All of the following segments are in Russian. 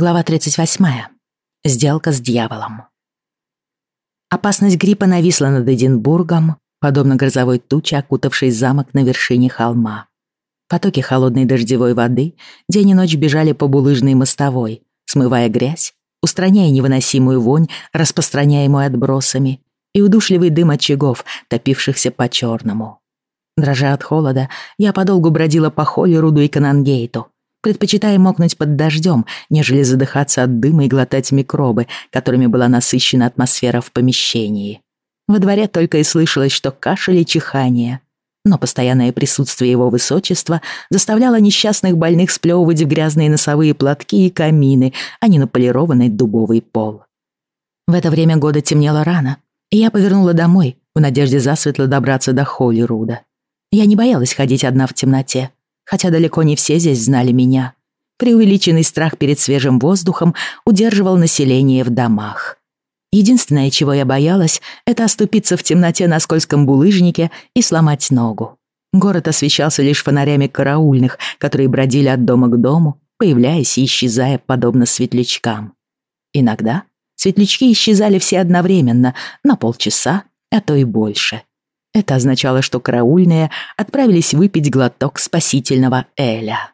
Глава 38. Сделка с дьяволом. Опасность гриппа нависла над Эдинбургом, подобно грозовой туче, окутавшей замок на вершине холма. Потоки холодной дождевой воды день и ночь бежали по булыжной мостовой, смывая грязь, устраняя невыносимую вонь, распространяемую отбросами, и удушливый дым очагов, топившихся по-черному. Дрожа от холода, я подолгу бродила по Холлируду и Канангейту, предпочитая мокнуть под дождем, нежели задыхаться от дыма и глотать микробы, которыми была насыщена атмосфера в помещении. Во дворе только и слышалось, что кашель и чихание. Но постоянное присутствие его высочества заставляло несчастных больных сплевывать в грязные носовые платки и камины, а не на полированный дубовый пол. В это время года темнело рано, и я повернула домой, в надежде засветло добраться до Холлируда. Я не боялась ходить одна в темноте хотя далеко не все здесь знали меня. Преувеличенный страх перед свежим воздухом удерживал население в домах. Единственное, чего я боялась, это оступиться в темноте на скользком булыжнике и сломать ногу. Город освещался лишь фонарями караульных, которые бродили от дома к дому, появляясь и исчезая подобно светлячкам. Иногда светлячки исчезали все одновременно, на полчаса, а то и больше. Это означало, что караульные отправились выпить глоток спасительного Эля.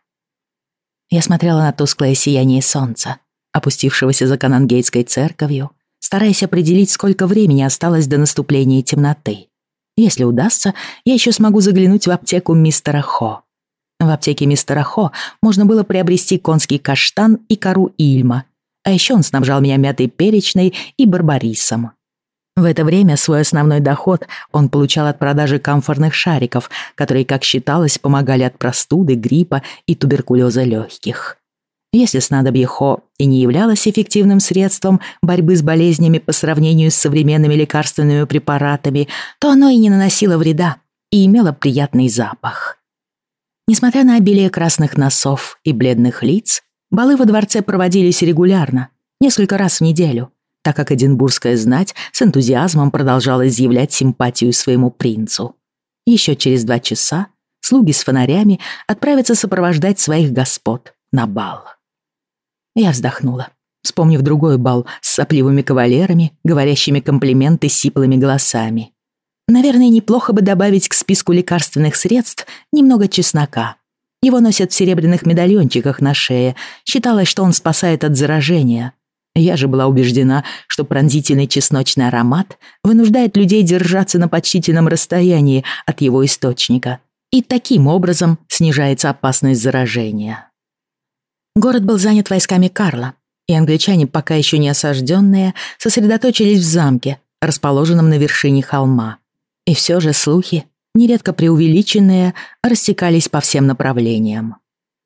Я смотрела на тусклое сияние солнца, опустившегося за Канангейтской церковью, стараясь определить, сколько времени осталось до наступления темноты. Если удастся, я еще смогу заглянуть в аптеку мистера Хо. В аптеке мистера Хо можно было приобрести конский каштан и кору Ильма, а еще он снабжал меня мятой перечной и барбарисом. В это время свой основной доход он получал от продажи камфорных шариков, которые, как считалось, помогали от простуды, гриппа и туберкулеза легких. Если снадобье Хо и не являлось эффективным средством борьбы с болезнями по сравнению с современными лекарственными препаратами, то оно и не наносило вреда и имело приятный запах. Несмотря на обилие красных носов и бледных лиц, балы во дворце проводились регулярно, несколько раз в неделю – так как эдинбургская знать с энтузиазмом продолжала изъявлять симпатию своему принцу. Еще через два часа слуги с фонарями отправятся сопровождать своих господ на бал. Я вздохнула, вспомнив другой бал с сопливыми кавалерами, говорящими комплименты сиплыми голосами. Наверное, неплохо бы добавить к списку лекарственных средств немного чеснока. Его носят в серебряных медальончиках на шее. Считалось, что он спасает от заражения. Я же была убеждена, что пронзительный чесночный аромат вынуждает людей держаться на почтительном расстоянии от его источника, и таким образом снижается опасность заражения. Город был занят войсками Карла, и англичане, пока еще не осажденные, сосредоточились в замке, расположенном на вершине холма. И все же слухи, нередко преувеличенные, растекались по всем направлениям.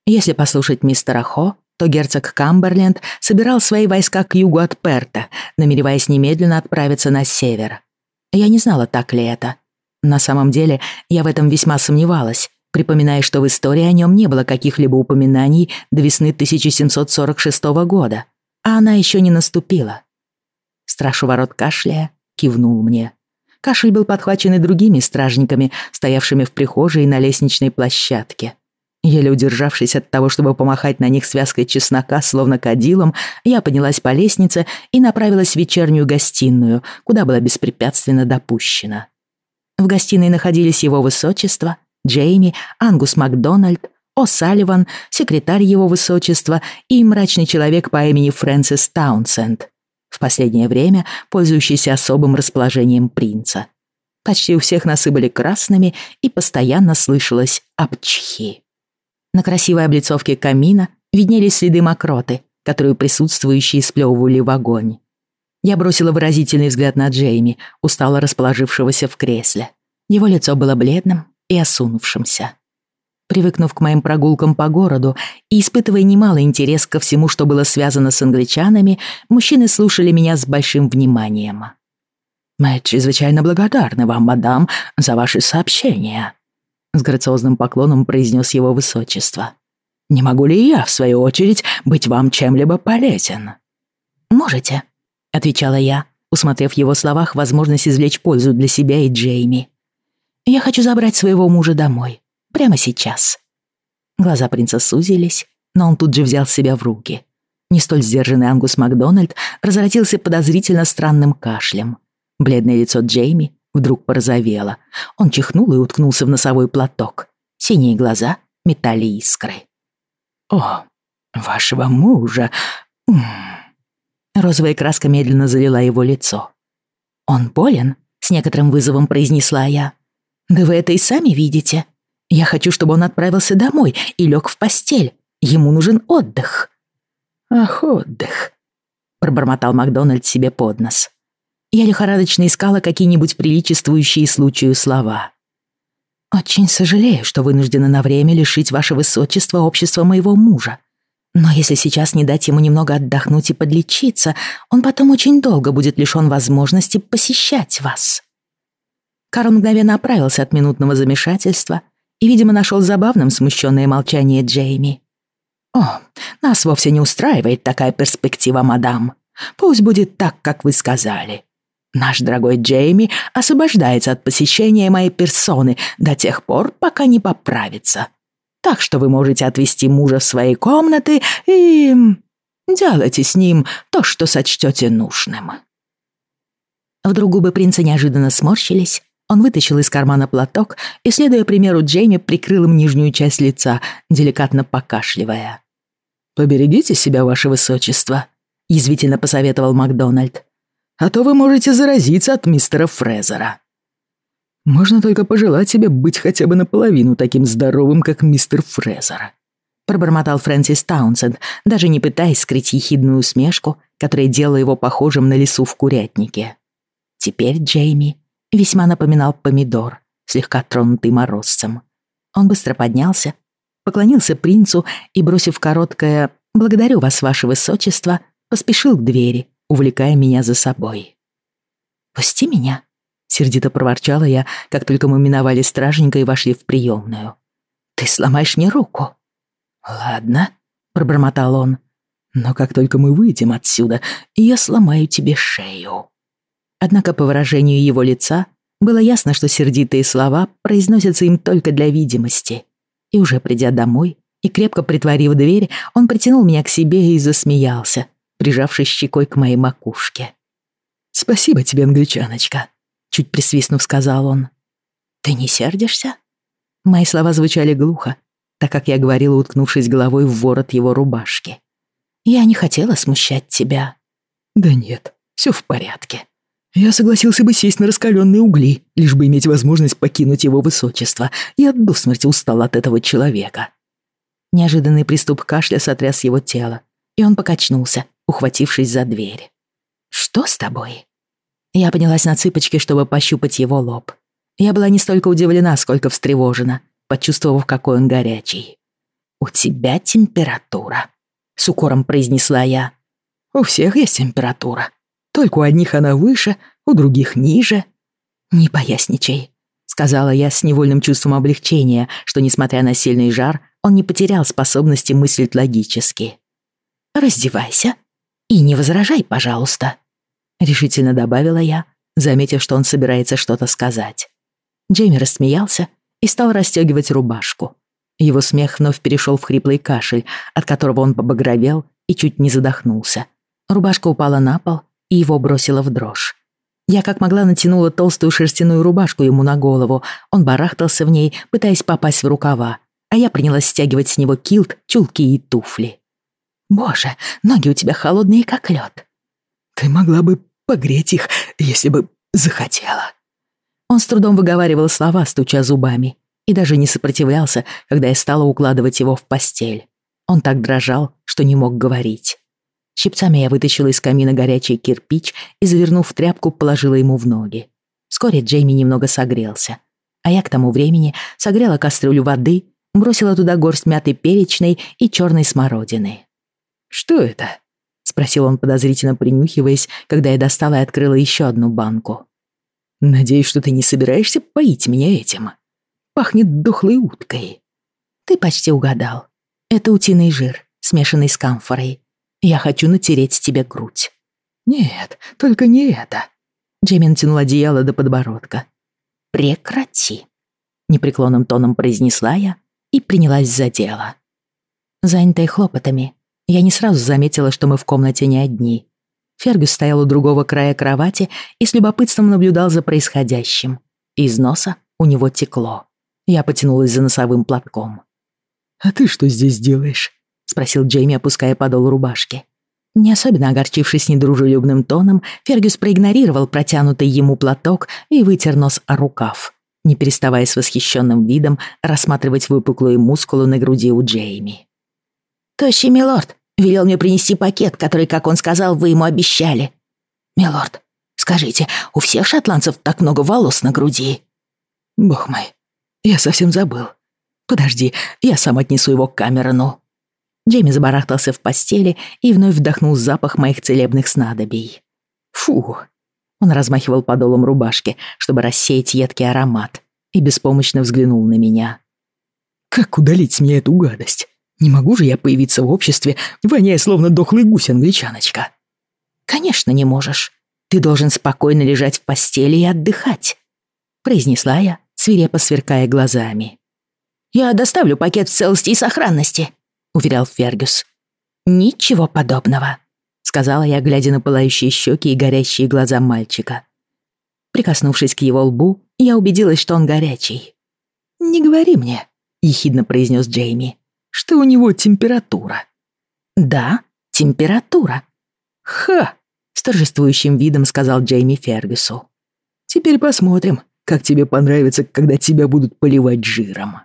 Если послушать мистера Хо, то герцог Камберленд собирал свои войска к югу от Перта, намереваясь немедленно отправиться на север. Я не знала, так ли это. На самом деле, я в этом весьма сомневалась, припоминая, что в истории о нем не было каких-либо упоминаний до весны 1746 года, а она еще не наступила. Страж у ворот кашляя кивнул мне. Кашель был подхвачен и другими стражниками, стоявшими в прихожей и на лестничной площадке. Еле удержавшись от того, чтобы помахать на них связкой чеснока, словно кадилом, я поднялась по лестнице и направилась в вечернюю гостиную, куда была беспрепятственно допущена. В гостиной находились его высочество, Джейми, Ангус Макдональд, О'Салливан, секретарь его высочества и мрачный человек по имени Фрэнсис Таунсенд, в последнее время пользующийся особым расположением принца. Почти у всех носы были красными и постоянно слышалось «апчхи». На красивой облицовке камина виднелись следы мокроты, которую присутствующие сплевывали в огонь. Я бросила выразительный взгляд на Джейми, устало расположившегося в кресле. Его лицо было бледным и осунувшимся. Привыкнув к моим прогулкам по городу и испытывая немалый интерес ко всему, что было связано с англичанами, мужчины слушали меня с большим вниманием. «Мы чрезвычайно благодарны вам, мадам, за ваши сообщения», с грациозным поклоном произнес его высочество. «Не могу ли я, в свою очередь, быть вам чем-либо полезен?» «Можете», — отвечала я, усмотрев в его словах возможность извлечь пользу для себя и Джейми. «Я хочу забрать своего мужа домой. Прямо сейчас». Глаза принца сузились, но он тут же взял себя в руки. Не столь сдержанный Ангус Макдональд разразился подозрительно странным кашлем. Бледное лицо Джейми вдруг порозовело. Он чихнул и уткнулся в носовой платок. Синие глаза метали искры. «О, вашего мужа...» Розовая краска медленно залила его лицо. «Он болен?» — с некоторым вызовом произнесла я. «Да вы это и сами видите. Я хочу, чтобы он отправился домой и лег в постель. Ему нужен отдых». «Ах, отдых», — пробормотал Макдональд себе под нос. Я лихорадочно искала какие-нибудь приличествующие случаю слова. «Очень сожалею, что вынуждена на время лишить ваше высочество общества моего мужа. Но если сейчас не дать ему немного отдохнуть и подлечиться, он потом очень долго будет лишён возможности посещать вас». Карл мгновенно оправился от минутного замешательства и, видимо, нашел забавным смущенное молчание Джейми. «О, нас вовсе не устраивает такая перспектива, мадам. Пусть будет так, как вы сказали. Наш дорогой Джейми освобождается от посещения моей персоны до тех пор, пока не поправится. Так что вы можете отвезти мужа в свои комнаты и... делайте с ним то, что сочтете нужным». Вдруг губы принца неожиданно сморщились, он вытащил из кармана платок и, следуя примеру Джейми, прикрыл им нижнюю часть лица, деликатно покашливая. «Поберегите себя, ваше высочество», — язвительно посоветовал Макдональд. «А то вы можете заразиться от мистера Фрезера». Можно только пожелать себе быть хотя бы наполовину таким здоровым, как мистер Фрезер. Пробормотал Фрэнсис Таунсенд, даже не пытаясь скрыть ехидную усмешку, которая делала его похожим на лису в курятнике. Теперь Джейми весьма напоминал помидор, слегка тронутый морозцем. Он быстро поднялся, поклонился принцу и, бросив короткое «Благодарю вас, ваше высочество», поспешил к двери, увлекая меня за собой. «Пусти меня», Сердито проворчала я, как только мы миновали стражника и вошли в приемную. «Ты сломаешь мне руку». «Ладно», — пробормотал он. «Но как только мы выйдем отсюда, я сломаю тебе шею». Однако по выражению его лица было ясно, что сердитые слова произносятся им только для видимости. И уже придя домой и крепко притворив дверь, он притянул меня к себе и засмеялся, прижавшись щекой к моей макушке. «Спасибо тебе, англичаночка», чуть присвистнув, сказал он. «Ты не сердишься?» Мои слова звучали глухо, так как я говорила, уткнувшись головой в ворот его рубашки. «Я не хотела смущать тебя». «Да нет, все в порядке. Я согласился бы сесть на раскаленные угли, лишь бы иметь возможность покинуть его высочество. Я до смерти устал от этого человека». Неожиданный приступ кашля сотряс его тело, и он покачнулся, ухватившись за дверь. «Что с тобой?» Я поднялась на цыпочки, чтобы пощупать его лоб. Я была не столько удивлена, сколько встревожена, почувствовав, какой он горячий. «У тебя температура», — с укором произнесла я. «У всех есть температура. Только у одних она выше, у других ниже». «Не поясничай», — сказала я с невольным чувством облегчения, что, несмотря на сильный жар, он не потерял способности мыслить логически. «Раздевайся и не возражай, пожалуйста» решительно добавила я, заметив, что он собирается что-то сказать. Джейми рассмеялся и стал расстегивать рубашку. Его смех вновь перешел в хриплый кашель, от которого он побагровел и чуть не задохнулся. Рубашка упала на пол, и его бросило в дрожь. Я как могла натянула толстую шерстяную рубашку ему на голову. Он барахтался в ней, пытаясь попасть в рукава, а я принялась стягивать с него килт, чулки и туфли. «Боже, ноги у тебя холодные, как лед. «Ты могла бы погреть их, если бы захотела». Он с трудом выговаривал слова, стуча зубами, и даже не сопротивлялся, когда я стала укладывать его в постель. Он так дрожал, что не мог говорить. Щипцами я вытащила из камина горячий кирпич и, завернув в тряпку, положила ему в ноги. Вскоре Джейми немного согрелся, а я к тому времени согрела кастрюлю воды, бросила туда горсть мятой перечной и черной смородины. «Что это?» спросил он, подозрительно принюхиваясь, когда я достала и открыла еще одну банку. «Надеюсь, что ты не собираешься поить меня этим. Пахнет дохлой уткой». «Ты почти угадал. Это утиный жир, смешанный с камфорой. Я хочу натереть тебе грудь». «Нет, только не это». Джейми натянул одеяло до подбородка. «Прекрати», — непреклонным тоном произнесла я и принялась за дело. Занятая хлопотами, Я не сразу заметила, что мы в комнате не одни. Фергюс стоял у другого края кровати и с любопытством наблюдал за происходящим. Из носа у него текло. Я потянулась за носовым платком. «А ты что здесь делаешь?» — спросил Джейми, опуская подол рубашки. Не особенно огорчившись недружелюбным тоном, Фергюс проигнорировал протянутый ему платок и вытер нос о рукав, не переставая с восхищенным видом рассматривать выпуклые мускулы на груди у Джейми. «Тощий милорд велел мне принести пакет, который, как он сказал, вы ему обещали. Милорд, скажите, у всех шотландцев так много волос на груди?» «Бог мой, я совсем забыл. Подожди, я сам отнесу его к Камерону». Джейми забарахтался в постели и вновь вдохнул запах моих целебных снадобий. «Фу!» Он размахивал подолом рубашки, чтобы рассеять едкий аромат, и беспомощно взглянул на меня. «Как удалить мне эту гадость? Не могу же я появиться в обществе, воняя словно дохлый гусь-англичаночка?» «Конечно не можешь. Ты должен спокойно лежать в постели и отдыхать», произнесла я, свирепо сверкая глазами. «Я доставлю пакет в целости и сохранности», — уверял Фергюс. «Ничего подобного», — сказала я, глядя на пылающие щеки и горящие глаза мальчика. Прикоснувшись к его лбу, я убедилась, что он горячий. «Не говори мне», — ехидно произнес Джейми, — «что у него температура». «Да, температура». «Ха!» — с торжествующим видом сказал Джейми Фергюсу. «Теперь посмотрим, как тебе понравится, когда тебя будут поливать жиром».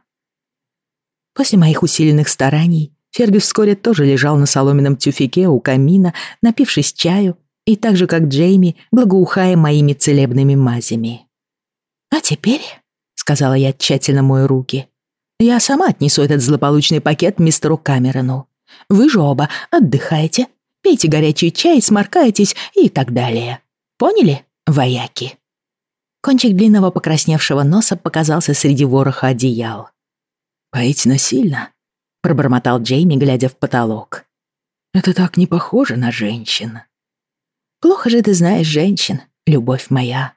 После моих усиленных стараний Фергюс вскоре тоже лежал на соломенном тюфике у камина, напившись чаю, и так же, как Джейми, благоухая моими целебными мазями. «А теперь», — сказала я, тщательно мою руки, «я сама отнесу этот злополучный пакет мистеру Камерону. Вы же оба отдыхайте, пейте горячий чай, сморкайтесь и так далее. Поняли, вояки?» Кончик длинного покрасневшего носа показался среди вороха одеял. «Поить насильно?» — пробормотал Джейми, глядя в потолок. «Это так не похоже на женщин». «Плохо же ты знаешь женщин, любовь моя».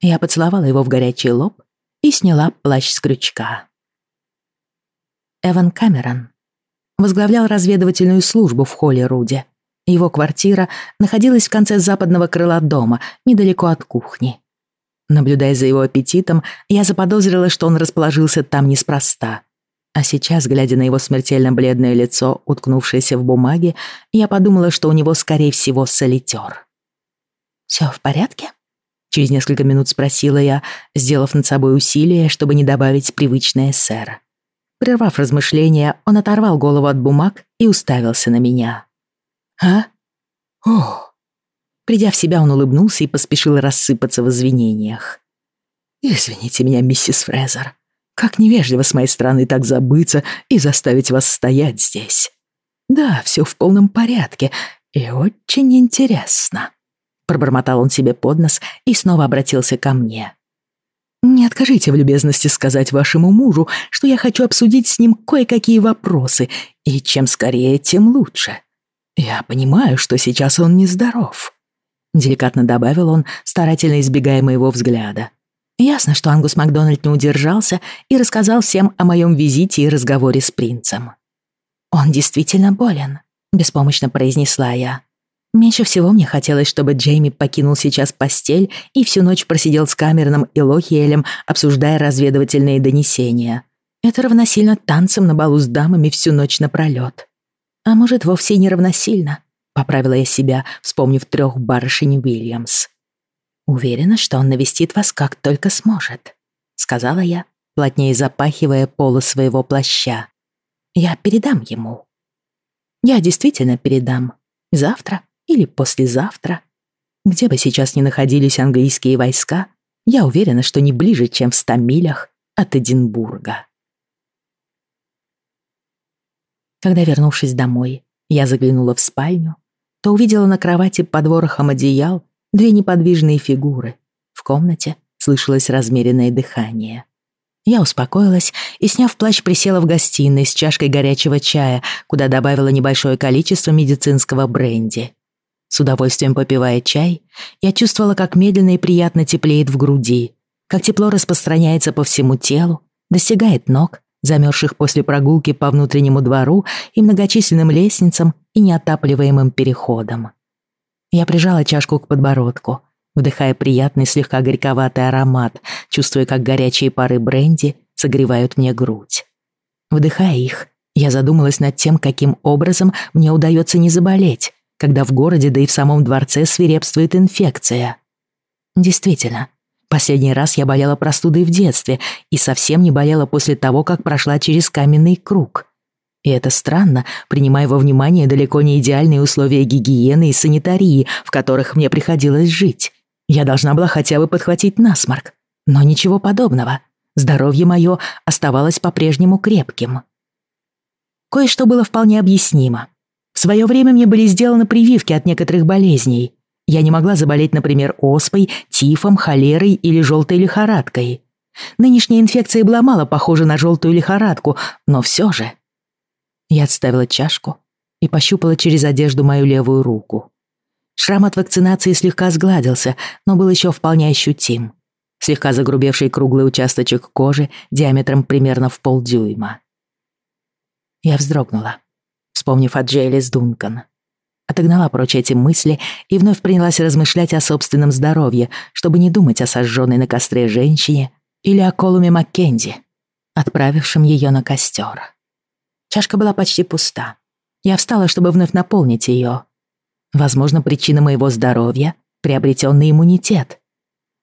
Я поцеловала его в горячий лоб и сняла плащ с крючка. Эван Камерон возглавлял разведывательную службу в холле Руди. Его квартира находилась в конце западного крыла дома, недалеко от кухни. Наблюдая за его аппетитом, я заподозрила, что он расположился там неспроста. А сейчас, глядя на его смертельно бледное лицо, уткнувшееся в бумаге, я подумала, что у него, скорее всего, солитер. «Всё в порядке?» Через несколько минут спросила я, сделав над собой усилие, чтобы не добавить привычное «сэр». Прервав размышления, он оторвал голову от бумаг и уставился на меня. «А? О!» Придя в себя, он улыбнулся и поспешил рассыпаться в извинениях. «Извините меня, миссис Фрезер. Как невежливо с моей стороны так забыться и заставить вас стоять здесь. Да, все в полном порядке и очень интересно. Пробормотал он себе под нос и снова обратился ко мне. Не откажите в любезности сказать вашему мужу, что я хочу обсудить с ним кое-какие вопросы, и чем скорее, тем лучше. Я понимаю, что сейчас он нездоров. Деликатно добавил он, старательно избегая моего взгляда. Ясно, что Ангус Макдональд не удержался и рассказал всем о моем визите и разговоре с принцем. «Он действительно болен», — беспомощно произнесла я. Меньше всего мне хотелось, чтобы Джейми покинул сейчас постель и всю ночь просидел с Камероном и Лохиэлем, обсуждая разведывательные донесения. Это равносильно танцам на балу с дамами всю ночь напролёт. А может, вовсе не равносильно, поправила я себя, вспомнив трех барышень Уильямс. «Уверена, что он навестит вас как только сможет», — сказала я, плотнее запахивая полы своего плаща. «Я передам ему». «Я действительно передам. Завтра или послезавтра. Где бы сейчас ни находились английские войска, я уверена, что не ближе, чем в ста милях от Эдинбурга». Когда, вернувшись домой, я заглянула в спальню, то увидела на кровати под ворохом одеял Две неподвижные фигуры. В комнате слышалось размеренное дыхание. Я успокоилась и, сняв плащ, присела в гостиной с чашкой горячего чая, куда добавила небольшое количество медицинского бренди. С удовольствием попивая чай, я чувствовала, как медленно и приятно теплеет в груди, как тепло распространяется по всему телу, достигает ног замерзших после прогулки по внутреннему двору и многочисленным лестницам и неотапливаемым переходам. Я прижала чашку к подбородку, вдыхая приятный слегка горьковатый аромат, чувствуя, как горячие пары бренди согревают мне грудь. Вдыхая их, я задумалась над тем, каким образом мне удается не заболеть, когда в городе, да и в самом дворце свирепствует инфекция. Действительно, последний раз я болела простудой в детстве и совсем не болела после того, как прошла через каменный круг. И это странно, принимая во внимание далеко не идеальные условия гигиены и санитарии, в которых мне приходилось жить. Я должна была хотя бы подхватить насморк. Но ничего подобного. Здоровье мое оставалось по-прежнему крепким. Кое-что было вполне объяснимо. Свое время мне были сделаны прививки от некоторых болезней. Я не могла заболеть, например, оспой, тифом, холерой или желтой лихорадкой. Нынешняя инфекция была мало похожа на желтую лихорадку, но все же. Я отставила чашку и пощупала через одежду мою левую руку. Шрам от вакцинации слегка сгладился, но был еще вполне ощутим. Слегка загрубевший круглый участочек кожи диаметром примерно в полдюйма. Я вздрогнула, вспомнив о Джейлис Дункан. Отогнала прочь эти мысли и вновь принялась размышлять о собственном здоровье, чтобы не думать о сожженной на костре женщине или о Колуме Маккензи, отправившем ее на костер. Чашка была почти пуста. Я встала, чтобы вновь наполнить ее. Возможно, причина моего здоровья — приобретенный иммунитет.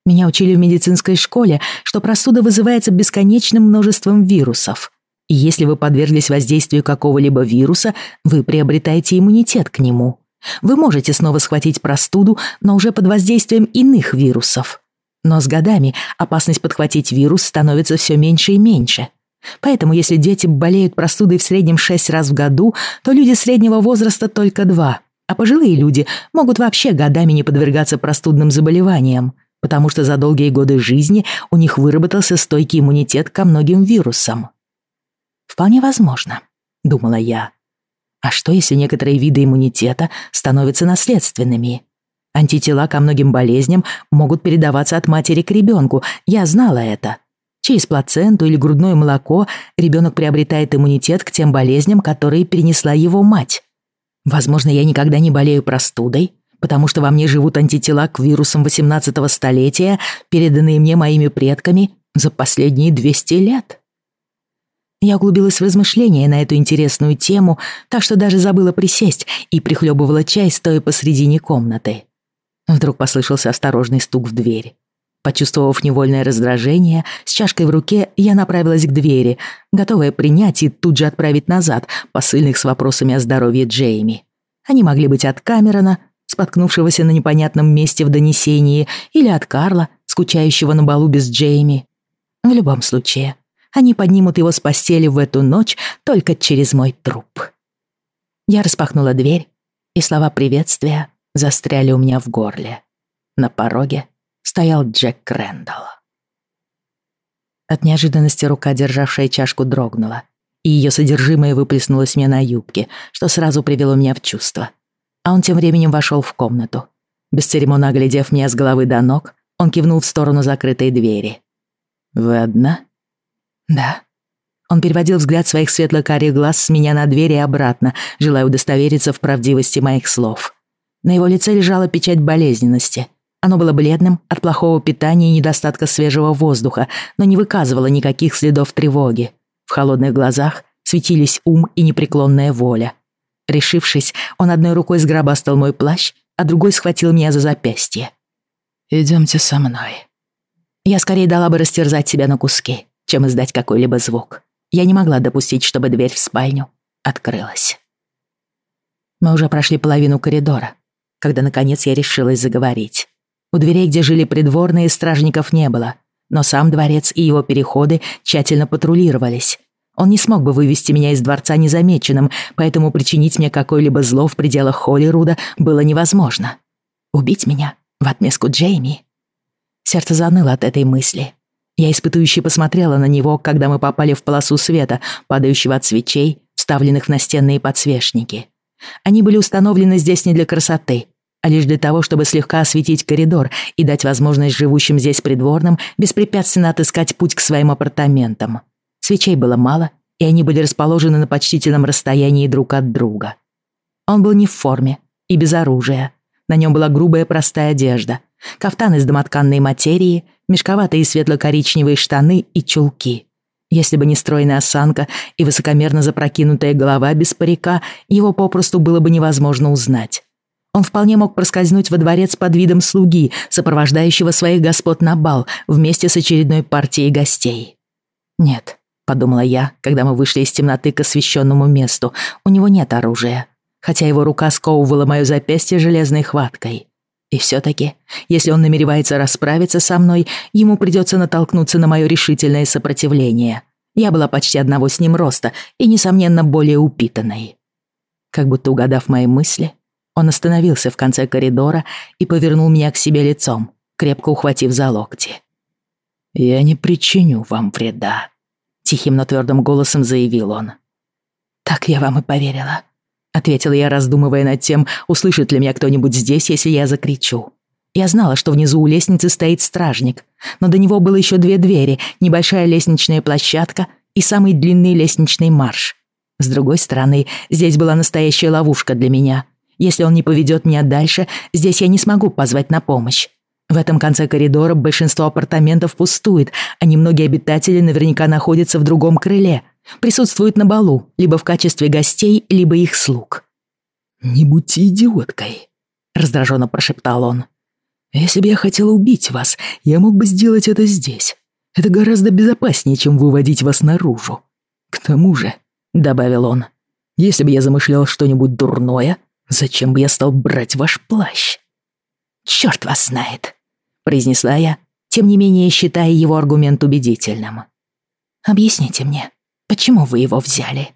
Меня учили в медицинской школе, что простуда вызывается бесконечным множеством вирусов — и если вы подверглись воздействию какого-либо вируса, вы приобретаете иммунитет к нему. Вы можете снова схватить простуду, но уже под воздействием иных вирусов. Но с годами опасность подхватить вирус становится все меньше и меньше. Поэтому если дети болеют простудой в среднем 6 раз в году, то люди среднего возраста только 2, а пожилые люди могут вообще годами не подвергаться простудным заболеваниям, потому что за долгие годы жизни у них выработался стойкий иммунитет ко многим вирусам. Вполне возможно, думала я. А что, если некоторые виды иммунитета становятся наследственными? Антитела ко многим болезням могут передаваться от матери к ребенку. Я знала это. Через плаценту или грудное молоко ребенок приобретает иммунитет к тем болезням, которые перенесла его мать. Возможно, я никогда не болею простудой, потому что во мне живут антитела к вирусам 18-го столетия, переданные мне моими предками за последние 200 лет. Я углубилась в размышления на эту интересную тему, так что даже забыла присесть и прихлебывала чай, стоя посредине комнаты. Вдруг послышался осторожный стук в дверь. Почувствовав невольное раздражение, с чашкой в руке я направилась к двери, готовая принять и тут же отправить назад посыльных с вопросами о здоровье Джейми. Они могли быть от Камерона, споткнувшегося на непонятном месте в донесении, или от Карла, скучающего на балу без Джейми. В любом случае, они поднимут его с постели в эту ночь только через мой труп. Я распахнула дверь, и слова приветствия застряли у меня в горле. На пороге стоял Джек Рэндалл. От неожиданности рука, державшая чашку, дрогнула, и ее содержимое выплеснулось мне на юбке, что сразу привело меня в чувство. А он тем временем вошел в комнату. Бесцеремонно оглядев меня с головы до ног, он кивнул в сторону закрытой двери. «Вы одна?» «Да». Он переводил взгляд своих светло-карих глаз с меня на дверь и обратно, желая удостовериться в правдивости моих слов. На его лице лежала печать болезненности. Оно было бледным от плохого питания и недостатка свежего воздуха, но не выказывало никаких следов тревоги. В холодных глазах светились ум и непреклонная воля. Решившись, он одной рукой сгробастал мой плащ, а другой схватил меня за запястье. «Идемте со мной». Я скорее дала бы растерзать себя на куски чем издать какой-либо звук. Я не могла допустить, чтобы дверь в спальню открылась. Мы уже прошли половину коридора, когда, наконец, я решилась заговорить. У дверей, где жили придворные, стражников не было, но сам дворец и его переходы тщательно патрулировались. Он не смог бы вывести меня из дворца незамеченным, поэтому причинить мне какое-либо зло в пределах Холлируда было невозможно. Убить меня в отместку Джейми? Сердце заныло от этой мысли. Я испытующе посмотрела на него, когда мы попали в полосу света, падающего от свечей, вставленных в настенные подсвечники. Они были установлены здесь не для красоты, а лишь для того, чтобы слегка осветить коридор и дать возможность живущим здесь придворным беспрепятственно отыскать путь к своим апартаментам. Свечей было мало, и они были расположены на почтительном расстоянии друг от друга. Он был не в форме и без оружия. На нем была грубая простая одежда, кафтан из домотканной материи, мешковатые светло-коричневые штаны и чулки. Если бы не стройная осанка и высокомерно запрокинутая голова без парика, его попросту было бы невозможно узнать. Он вполне мог проскользнуть во дворец под видом слуги, сопровождающего своих господ на бал вместе с очередной партией гостей. «Нет», — подумала я, когда мы вышли из темноты к освещенному месту, «у него нет оружия, хотя его рука сковывала мое запястье железной хваткой. И все-таки, если он намеревается расправиться со мной, ему придется натолкнуться на мое решительное сопротивление. Я была почти одного с ним роста и, несомненно, более упитанной. Как будто угадав мои мысли, он остановился в конце коридора и повернул меня к себе лицом, крепко ухватив за локти. «Я не причиню вам вреда», — тихим, но твердым голосом заявил он. «Так я вам и поверила», — ответила я, раздумывая над тем, услышит ли меня кто-нибудь здесь, если я закричу. Я знала, что внизу у лестницы стоит стражник, но до него было еще две двери, небольшая лестничная площадка и самый длинный лестничный марш. С другой стороны, здесь была настоящая ловушка для меня. Если он не поведет меня дальше, здесь я не смогу позвать на помощь. В этом конце коридора большинство апартаментов пустует, а немногие обитатели наверняка находятся в другом крыле, присутствуют на балу, либо в качестве гостей, либо их слуг. «Не будьте идиоткой», — раздраженно прошептал он. «Если бы я хотел убить вас, я мог бы сделать это здесь. Это гораздо безопаснее, чем выводить вас наружу. К тому же», — добавил он, — «если бы я замышлял что-нибудь дурное, зачем бы я стал брать ваш плащ?» «Чёрт вас знает», — произнесла я, тем не менее считая его аргумент убедительным. «Объясните мне, Почему вы его взяли?»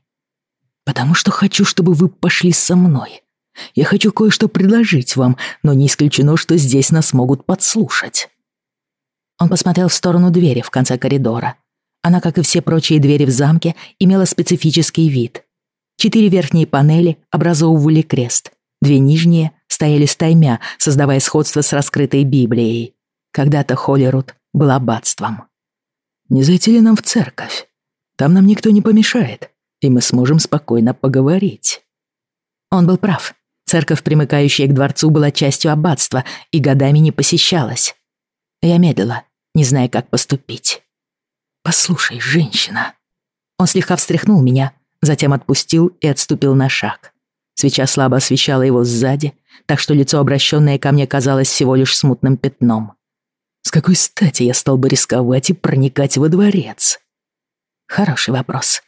«Потому что хочу, чтобы вы пошли со мной. Я хочу кое-что предложить вам, но не исключено, что здесь нас могут подслушать». Он посмотрел в сторону двери в конце коридора. Она, как и все прочие двери в замке, имела специфический вид. Четыре верхние панели образовывали крест. Две нижние стояли стаймя, создавая сходство с раскрытой Библией. Когда-то Холлерут был аббатством. «Не зайти ли нам в церковь?» Там нам никто не помешает, и мы сможем спокойно поговорить». Он был прав. Церковь, примыкающая к дворцу, была частью аббатства и годами не посещалась. Я медлила, не зная, как поступить. «Послушай, женщина». Он слегка встряхнул меня, затем отпустил и отступил на шаг. Свеча слабо освещала его сзади, так что лицо, обращенное ко мне, казалось всего лишь смутным пятном. «С какой стати я стал бы рисковать и проникать во дворец?» Хороший вопрос.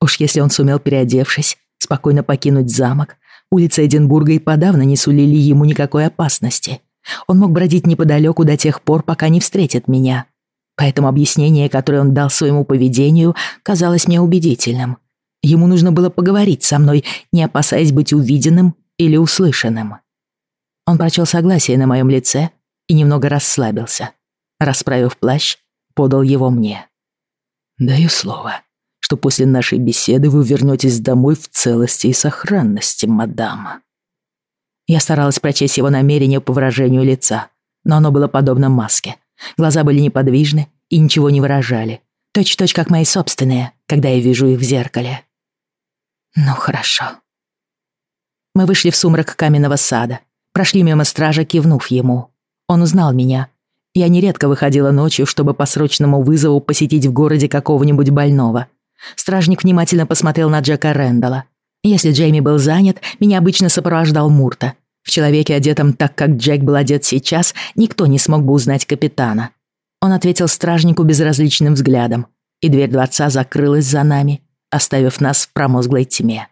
Уж если он сумел, переодевшись, спокойно покинуть замок, улицы Эдинбурга и подавно не сулили ему никакой опасности. Он мог бродить неподалеку до тех пор, пока не встретит меня. Поэтому объяснение, которое он дал своему поведению, казалось мне убедительным. Ему нужно было поговорить со мной, не опасаясь быть увиденным или услышанным. Он прочел согласие на моем лице и немного расслабился. Расправив плащ, подал его мне. Даю слово, что после нашей беседы вы вернетесь домой в целости и сохранности, мадам. Я старалась прочесть его намерение по выражению лица, но оно было подобно маске. Глаза были неподвижны и ничего не выражали. Точь-в-точь, -точь, как мои собственные, когда я вижу их в зеркале. Ну, хорошо. Мы вышли в сумрак каменного сада, прошли мимо стража, кивнув ему. Он узнал меня я нередко выходила ночью, чтобы по срочному вызову посетить в городе какого-нибудь больного. Стражник внимательно посмотрел на Джека Рэндалла. Если Джейми был занят, меня обычно сопровождал Мурта. В человеке, одетом так, как Джек был одет сейчас, никто не смог бы узнать капитана. Он ответил стражнику безразличным взглядом, и дверь дворца закрылась за нами, оставив нас в промозглой тьме.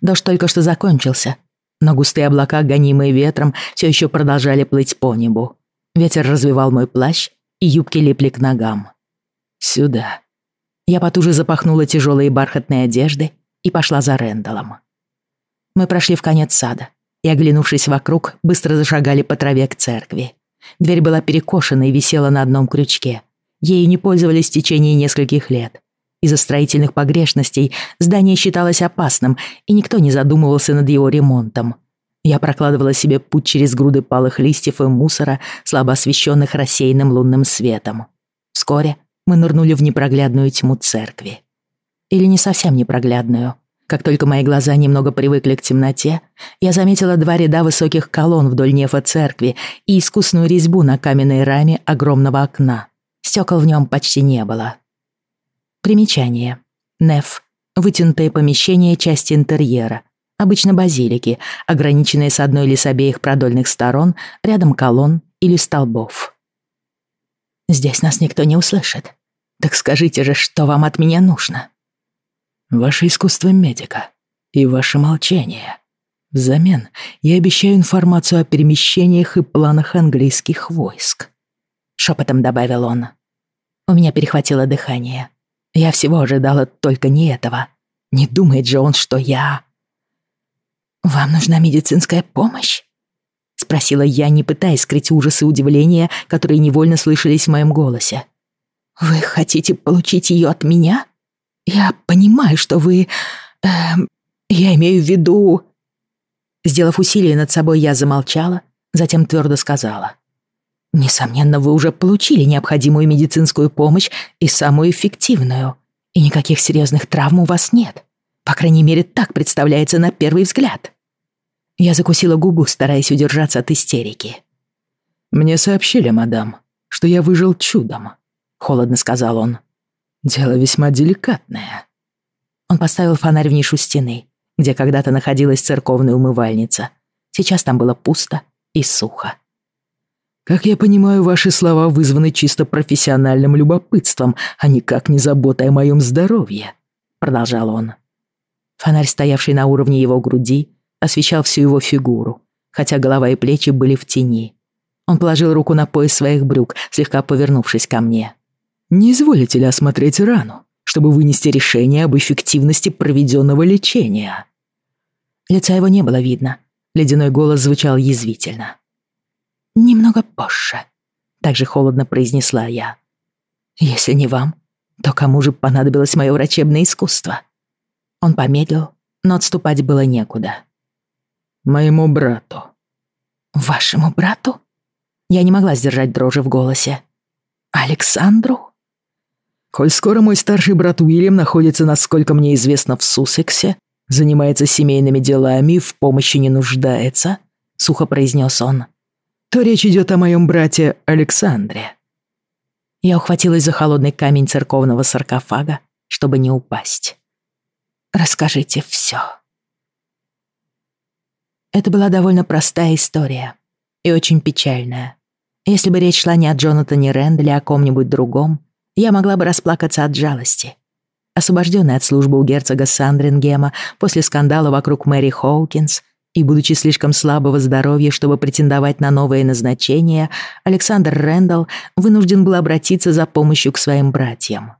Дождь только что закончился, но густые облака, гонимые ветром, все еще продолжали плыть по небу. Ветер развивал мой плащ, и юбки липли к ногам. «Сюда». Я потуже запахнула тяжелые бархатные одежды и пошла за Рэндаллом. Мы прошли в конец сада и, оглянувшись вокруг, быстро зашагали по траве к церкви. Дверь была перекошена и висела на одном крючке. Ею не пользовались в течение нескольких лет. Из-за строительных погрешностей здание считалось опасным, и никто не задумывался над его ремонтом. Я прокладывала себе путь через груды палых листьев и мусора, слабо освещенных рассеянным лунным светом. Вскоре мы нырнули в непроглядную тьму церкви. или не совсем непроглядную. Как только мои глаза немного привыкли к темноте, я заметила два ряда высоких колонн вдоль нефа церкви и искусную резьбу на каменной раме огромного окна. Стекол в нем почти не было. Примечание. Неф. Вытянутое помещение части интерьера. Обычно базилики, ограниченные с одной или с обеих продольных сторон, рядом колонн или столбов. «Здесь нас никто не услышит. Так скажите же, что вам от меня нужно?» ваше искусство медика и ваше молчание. Взамен я обещаю информацию о перемещениях и планах английских войск», — шепотом добавил он. У меня перехватило дыхание. Я всего ожидала только не этого. Не думает же он, что я... «Вам нужна медицинская помощь?» — спросила я, не пытаясь скрыть ужас и удивление, которые невольно слышались в моем голосе. «Вы хотите получить ее от меня?» «Я понимаю, что вы... Э, я имею в виду...» Сделав усилие над собой, я замолчала, затем твердо сказала. «Несомненно, вы уже получили необходимую медицинскую помощь и самую эффективную, и никаких серьезных травм у вас нет. По крайней мере, так представляется на первый взгляд». Я закусила губу, стараясь удержаться от истерики. «Мне сообщили, мадам, что я выжил чудом», — холодно сказал он. Дело весьма деликатное. Он поставил фонарь в нишу стены, где когда-то находилась церковная умывальница. Сейчас там было пусто и сухо. «Как я понимаю, ваши слова вызваны чисто профессиональным любопытством, а никак не заботой о моем здоровье», — продолжал он. Фонарь, стоявший на уровне его груди, освещал всю его фигуру, хотя голова и плечи были в тени. Он положил руку на пояс своих брюк, слегка повернувшись ко мне. Не изволите ли осмотреть рану, чтобы вынести решение об эффективности проведенного лечения?» Лица его не было видно. Ледяной голос звучал язвительно. «Немного позже», — также холодно произнесла я. «Если не вам, то кому же понадобилось мое врачебное искусство?» Он помедлил, но отступать было некуда. «Моему брату». «Вашему брату?» Я не могла сдержать дрожи в голосе. «Александру?» Коль скоро мой старший брат Уильям находится, насколько мне известно, в Суссексе, занимается семейными делами и в помощи не нуждается, сухо произнес он, то речь идет о моем брате Александре. Я ухватилась за холодный камень церковного саркофага, чтобы не упасть. Расскажите все. Это была довольно простая история и очень печальная. Если бы речь шла не о Джонатане Рэндале, а о ком-нибудь другом, я могла бы расплакаться от жалости. Освобожденный от службы у герцога Сандрингема после скандала вокруг Мэри Хоукинс и будучи слишком слабого здоровья, чтобы претендовать на новое назначение, Александр Рэндалл вынужден был обратиться за помощью к своим братьям.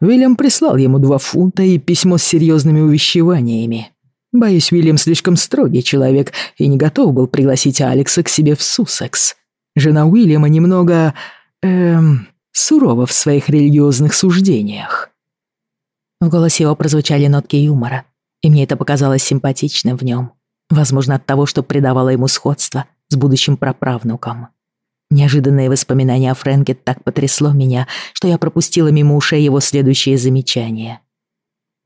Уильям прислал ему два фунта и письмо с серьезными увещеваниями. Боюсь, Уильям слишком строгий человек и не готов был пригласить Алекса к себе в Суссекс. Жена Уильяма немного... эм сурова в своих религиозных суждениях. В голосе его прозвучали нотки юмора, и мне это показалось симпатичным в нем, возможно, от того, что придавало ему сходство с будущим праправнуком. Неожиданное воспоминание о Фрэнке так потрясло меня, что я пропустила мимо ушей его следующее замечание.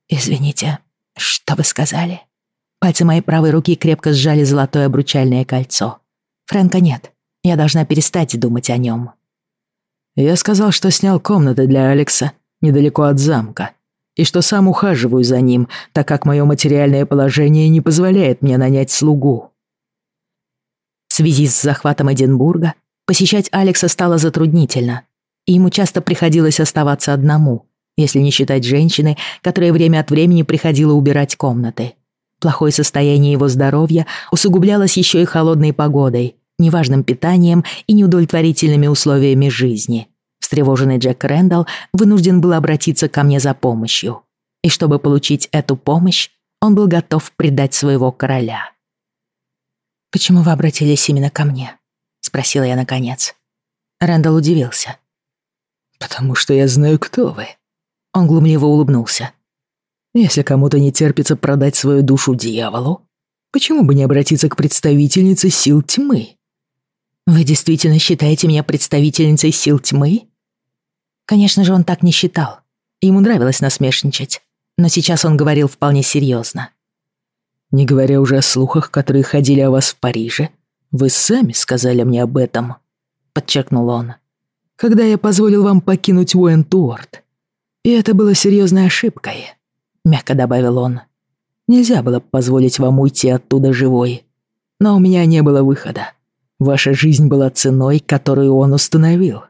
«Извините, что вы сказали?» Пальцы моей правой руки крепко сжали золотое обручальное кольцо. Фрэнка нет, я должна перестать думать о нем. Я сказал, что снял комнаты для Алекса недалеко от замка, и что сам ухаживаю за ним, так как мое материальное положение не позволяет мне нанять слугу. В связи с захватом Эдинбурга посещать Алекса стало затруднительно, и ему часто приходилось оставаться одному, если не считать женщины, которая время от времени приходила убирать комнаты. Плохое состояние его здоровья усугублялось еще и холодной погодой, неважным питанием и неудовлетворительными условиями жизни. Встревоженный Джек Рэндалл вынужден был обратиться ко мне за помощью. И чтобы получить эту помощь, он был готов предать своего короля. «Почему вы обратились именно ко мне?» — спросила я наконец. Рэндалл удивился. «Потому что я знаю, кто вы». Он глумливо улыбнулся. «Если кому-то не терпится продать свою душу дьяволу, почему бы не обратиться к представительнице сил тьмы?» «Вы действительно считаете меня представительницей сил тьмы?» Конечно же, он так не считал. Ему нравилось насмешничать. Но сейчас он говорил вполне серьезно. «Не говоря уже о слухах, которые ходили о вас в Париже, вы сами сказали мне об этом», — подчеркнул он. «Когда я позволил вам покинуть Уэнтуорт. И это было серьезной ошибкой», — мягко добавил он. «Нельзя было позволить вам уйти оттуда живой. Но у меня не было выхода. Ваша жизнь была ценой, которую он установил.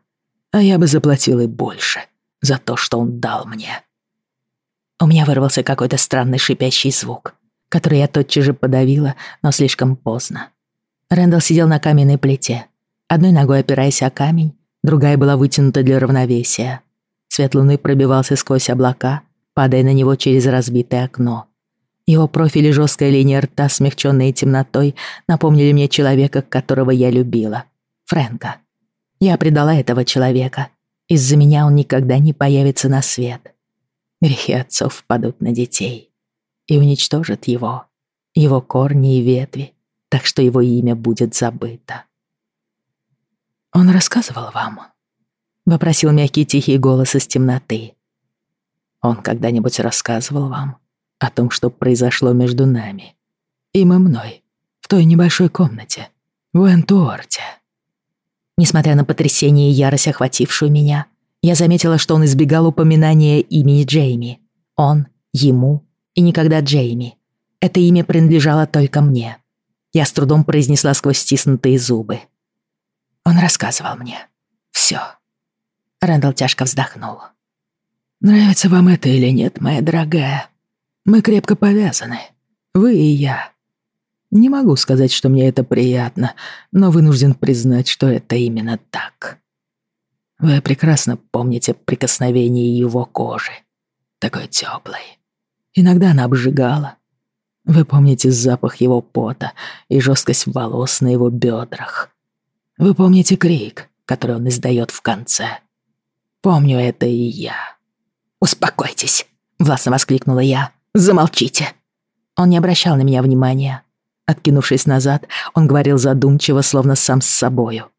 А я бы заплатил и больше за то, что он дал мне». У меня вырвался какой-то странный шипящий звук, который я тотчас же подавила, но слишком поздно. Рэндалл сидел на каменной плите, одной ногой опираясь о камень, другая была вытянута для равновесия. Свет луны пробивался сквозь облака, падая на него через разбитое окно. Его профиль и жесткая линия рта, смягченные темнотой, напомнили мне человека, которого я любила. Фрэнка. Я предала этого человека. Из-за меня он никогда не появится на свет. Грехи отцов падут на детей и уничтожат его, его корни и ветви, так что его имя будет забыто. «Он рассказывал вам?» — вопросил мягкий тихий голос из темноты. «Он когда-нибудь рассказывал вам о том, что произошло между нами, им и мной, в той небольшой комнате, в Энтуорте?» Несмотря на потрясение и ярость, охватившую меня, я заметила, что он избегал упоминания имени Джейми. Он, ему и никогда Джейми. Это имя принадлежало только мне. Я с трудом произнесла сквозь стиснутые зубы. Он рассказывал мне. Всё. Рэндалл тяжко вздохнул. «Нравится вам это или нет, моя дорогая? Мы крепко повязаны. Вы и я. Не могу сказать, что мне это приятно, но вынужден признать, что это именно так. Вы прекрасно помните прикосновение его кожи, такой теплой. Иногда она обжигала. Вы помните запах его пота и жесткость волос на его бедрах. Вы помните крик, который он издает в конце. Помню это и я. «Успокойтесь», — властно воскликнула я. «Замолчите». Он не обращал на меня внимания. Откинувшись назад, он говорил задумчиво, словно сам с собою.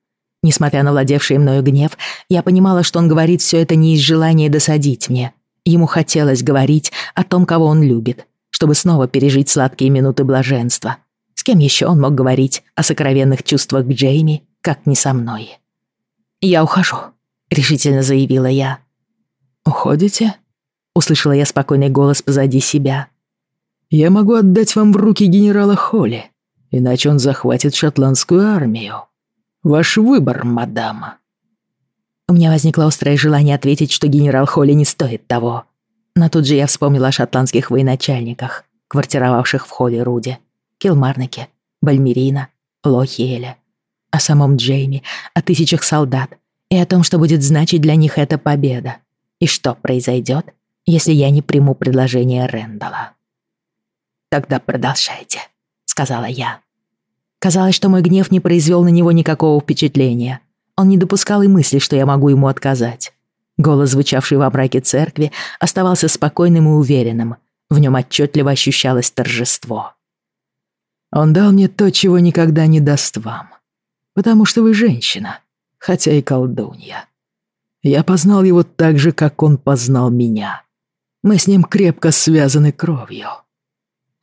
Несмотря на владевший мною гнев, я понимала, что он говорит все это не из желания досадить мне. Ему хотелось говорить о том, кого он любит, чтобы снова пережить сладкие минуты блаженства. С кем еще он мог говорить о сокровенных чувствах к Джейми, как не со мной? «Я ухожу», — решительно заявила я. «Уходите?» — услышала я спокойный голос позади себя. «Я могу отдать вам в руки генерала Холли, иначе он захватит шотландскую армию». Ваш выбор, мадама». У меня возникло острое желание ответить, что генерал Холли не стоит того. Но тут же я вспомнила о шотландских военачальниках, квартировавших в холле Руди, Килмарнике, Бальмерина, Лохиэле, о самом Джейми, о тысячах солдат и о том, что будет значить для них эта победа, и что произойдет, если я не приму предложение Рэндала. «Тогда продолжайте», — сказала я. Казалось, что мой гнев не произвел на него никакого впечатления. Он не допускал и мысли, что я могу ему отказать. Голос, звучавший во мраке церкви, оставался спокойным и уверенным. В нем отчетливо ощущалось торжество. «Он дал мне то, чего никогда не даст вам. Потому что вы женщина, хотя и колдунья. Я познал его так же, как он познал меня. Мы с ним крепко связаны кровью».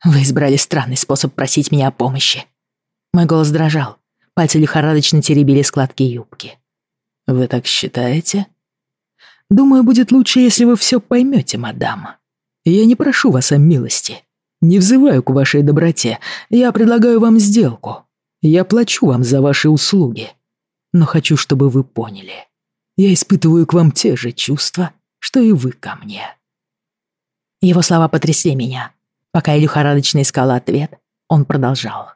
«Вы избрали странный способ просить меня о помощи», мой голос дрожал. Пальцы лихорадочно теребили складки юбки. «Вы так считаете?» «Думаю, будет лучше, если вы все поймете, мадам. Я не прошу вас о милости. Не взываю к вашей доброте. Я предлагаю вам сделку. Я плачу вам за ваши услуги. Но хочу, чтобы вы поняли. Я испытываю к вам те же чувства, что и вы ко мне». Его слова потрясли меня. Пока я лихорадочно искала ответ, он продолжал.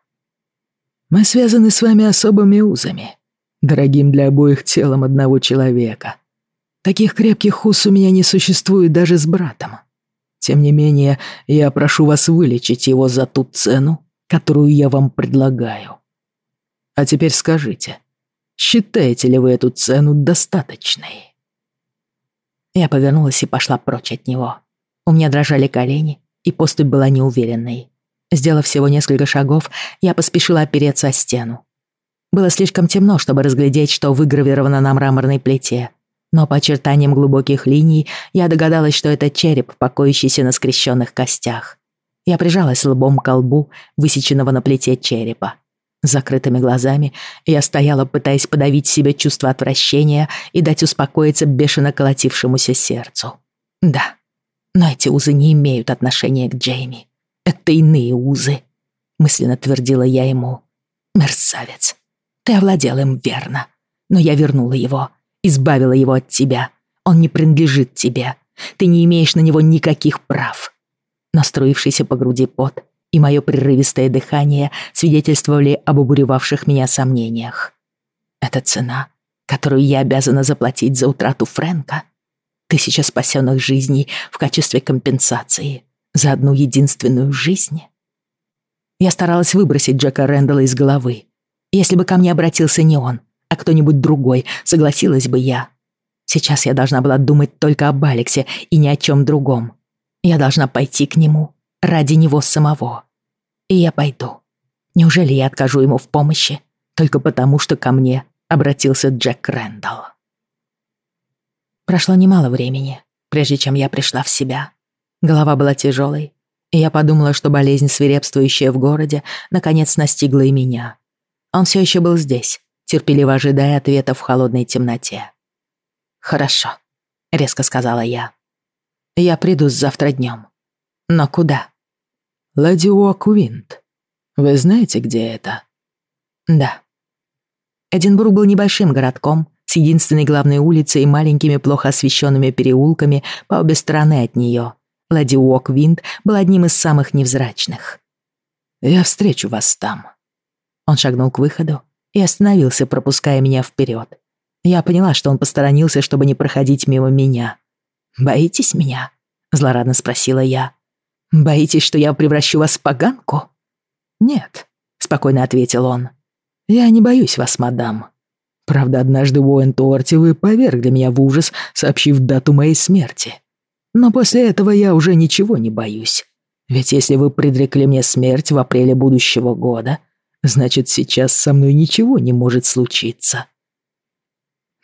Мы связаны с вами особыми узами, дорогим для обоих телом одного человека. Таких крепких уз у меня не существует даже с братом. Тем не менее, я прошу вас вылечить его за ту цену, которую я вам предлагаю. А теперь скажите, считаете ли вы эту цену достаточной?» Я повернулась и пошла прочь от него. У меня дрожали колени, и поступь была неуверенной. Сделав всего несколько шагов, я поспешила опереться о стену. Было слишком темно, чтобы разглядеть, что выгравировано на мраморной плите. Но по очертаниям глубоких линий я догадалась, что это череп, покоящийся на скрещенных костях. Я прижалась лбом к лбу, высеченного на плите черепа. Закрытыми глазами я стояла, пытаясь подавить себе чувство отвращения и дать успокоиться бешено колотившемуся сердцу. Да, но эти узы не имеют отношения к Джейми. Это иные узы, мысленно твердила я ему. Мерзавец, ты овладел им верно, но я вернула его, избавила его от тебя. Он не принадлежит тебе. Ты не имеешь на него никаких прав. Настроившийся по груди пот и мое прерывистое дыхание свидетельствовали об обуревавших меня сомнениях. Это цена, которую я обязана заплатить за утрату Фрэнка. Тысяча спасенных жизней в качестве компенсации за одну единственную жизнь. Я старалась выбросить Джека Рэндалла из головы. Если бы ко мне обратился не он, а кто-нибудь другой, согласилась бы я. Сейчас я должна была думать только об Алексе и ни о чем другом. Я должна пойти к нему ради него самого. И я пойду. Неужели я откажу ему в помощи только потому, что ко мне обратился Джек Рэндалл? Прошло немало времени, прежде чем я пришла в себя. Голова была тяжелой, и я подумала, что болезнь, свирепствующая в городе, наконец настигла и меня. Он все еще был здесь, терпеливо ожидая ответа в холодной темноте. «Хорошо», — резко сказала я. «Я приду завтра днем. Но куда?» «Ладиуоквинт. Вы знаете, где это?» «Да». Эдинбург был небольшим городком с единственной главной улицей и маленькими плохо освещенными переулками по обе стороны от нее. Ладиуоквинт был одним из самых невзрачных. «Я встречу вас там». Он шагнул к выходу и остановился, пропуская меня вперед. Я поняла, что он посторонился, чтобы не проходить мимо меня. «Боитесь меня?» — злорадно спросила я. «Боитесь, что я превращу вас в поганку?» «Нет», — спокойно ответил он. «Я не боюсь вас, мадам. Правда, однажды в Уэнторте вы повергли меня в ужас, сообщив дату моей смерти. Но после этого я уже ничего не боюсь. Ведь если вы предрекли мне смерть в апреле будущего года, значит, сейчас со мной ничего не может случиться.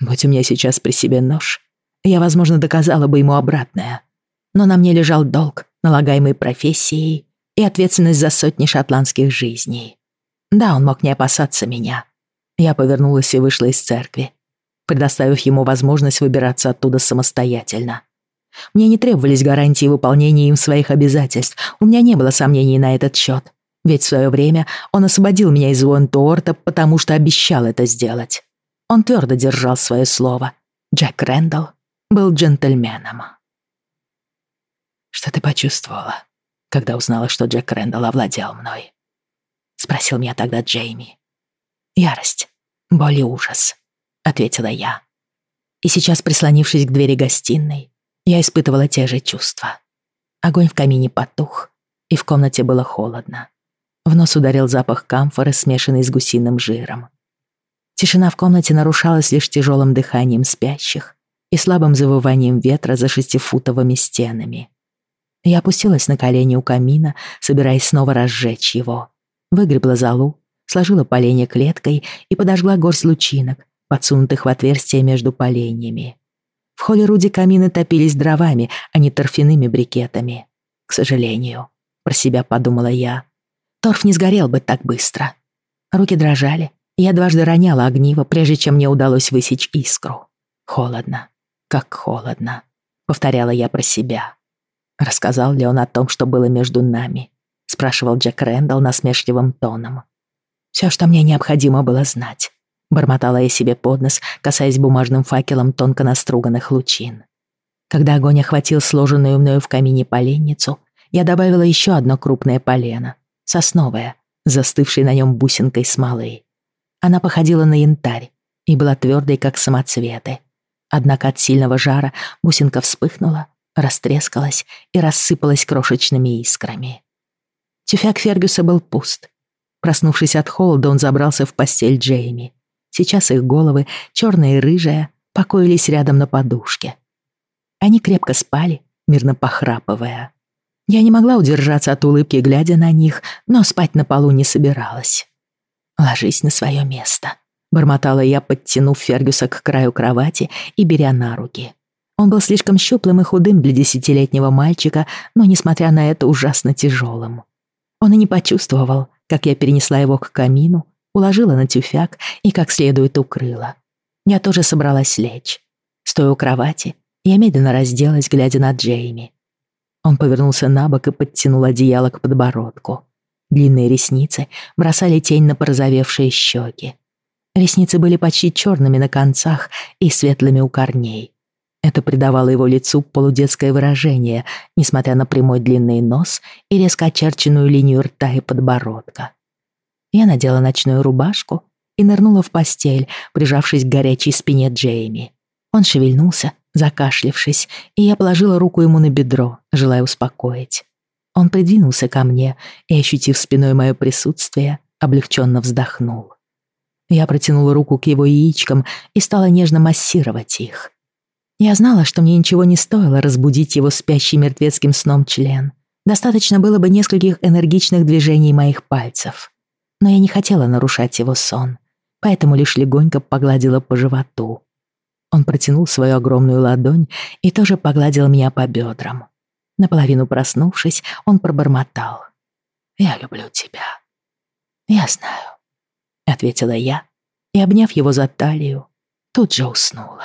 Будь у меня сейчас при себе нож, я, возможно, доказала бы ему обратное. Но на мне лежал долг, налагаемый профессией, и ответственность за сотни шотландских жизней. Да, он мог не опасаться меня. Я повернулась и вышла из церкви, предоставив ему возможность выбираться оттуда самостоятельно. Мне не требовались гарантии выполнения им своих обязательств, у меня не было сомнений на этот счет. Ведь в свое время он освободил меня из Уэнтуорта, потому что обещал это сделать. Он твердо держал свое слово. Джек Рэндалл был джентльменом. «Что ты почувствовала, когда узнала, что Джек Рэндалл овладел мной?» — спросил меня тогда Джейми. «Ярость, боль и ужас», — ответила я. И сейчас, прислонившись к двери гостиной, я испытывала те же чувства. Огонь в камине потух, и в комнате было холодно. В нос ударил запах камфоры, смешанный с гусиным жиром. Тишина в комнате нарушалась лишь тяжелым дыханием спящих и слабым завыванием ветра за шестифутовыми стенами. Я опустилась на колени у камина, собираясь снова разжечь его. Выгребла золу, сложила поленья клеткой и подожгла горсть лучинок, подсунутых в отверстие между поленьями. В холле Руди камины топились дровами, а не торфяными брикетами. К сожалению, про себя подумала я. Торф не сгорел бы так быстро. Руки дрожали, я дважды роняла огниво, прежде чем мне удалось высечь искру. Холодно, как холодно, повторяла я про себя. Рассказал ли он о том, что было между нами? Спрашивал Джек Рэндалл насмешливым тоном. Все, что мне необходимо было знать. Бормотала я себе под нос, касаясь бумажным факелом тонко наструганных лучин. Когда огонь охватил сложенную мною в камине поленницу, я добавила еще одно крупное полено, сосновое, застывшей на нем бусинкой смолы. Она походила на янтарь и была твердой, как самоцветы. Однако от сильного жара бусинка вспыхнула, растрескалась и рассыпалась крошечными искрами. Тюфяк Фергюса был пуст. Проснувшись от холода, он забрался в постель Джейми. Сейчас их головы, черная и рыжая, покоились рядом на подушке. Они крепко спали, мирно похрапывая. Я не могла удержаться от улыбки, глядя на них, но спать на полу не собиралась. «Ложись на свое место», Бормотала я, подтянув Фергюса к краю кровати и беря на руки. Он был слишком щуплым и худым для десятилетнего мальчика, но, несмотря на это, ужасно тяжелым. Он и не почувствовал, как я перенесла его к камину, уложила на тюфяк и как следует укрыла. Я тоже собралась лечь. Стоя у кровати, я медленно разделась, глядя на Джейми. Он повернулся на бок и подтянул одеяло к подбородку. Длинные ресницы бросали тень на порозовевшие щеки. Ресницы были почти черными на концах и светлыми у корней. Это придавало его лицу полудетское выражение, несмотря на прямой длинный нос и резко очерченную линию рта и подбородка. Я надела ночную рубашку и нырнула в постель, прижавшись к горячей спине Джейми. Он шевельнулся, закашлившись, и я положила руку ему на бедро, желая успокоить. Он придвинулся ко мне и, ощутив спиной мое присутствие, облегченно вздохнул. Я протянула руку к его яичкам и стала нежно массировать их. Я знала, что мне ничего не стоило разбудить его спящий мертвецким сном член. Достаточно было бы нескольких энергичных движений моих пальцев. Но я не хотела нарушать его сон, поэтому лишь легонько погладила по животу. Он протянул свою огромную ладонь и тоже погладил меня по бедрам. Наполовину проснувшись, он пробормотал. «Я люблю тебя». «Я знаю», — ответила я и, обняв его за талию, тут же уснула.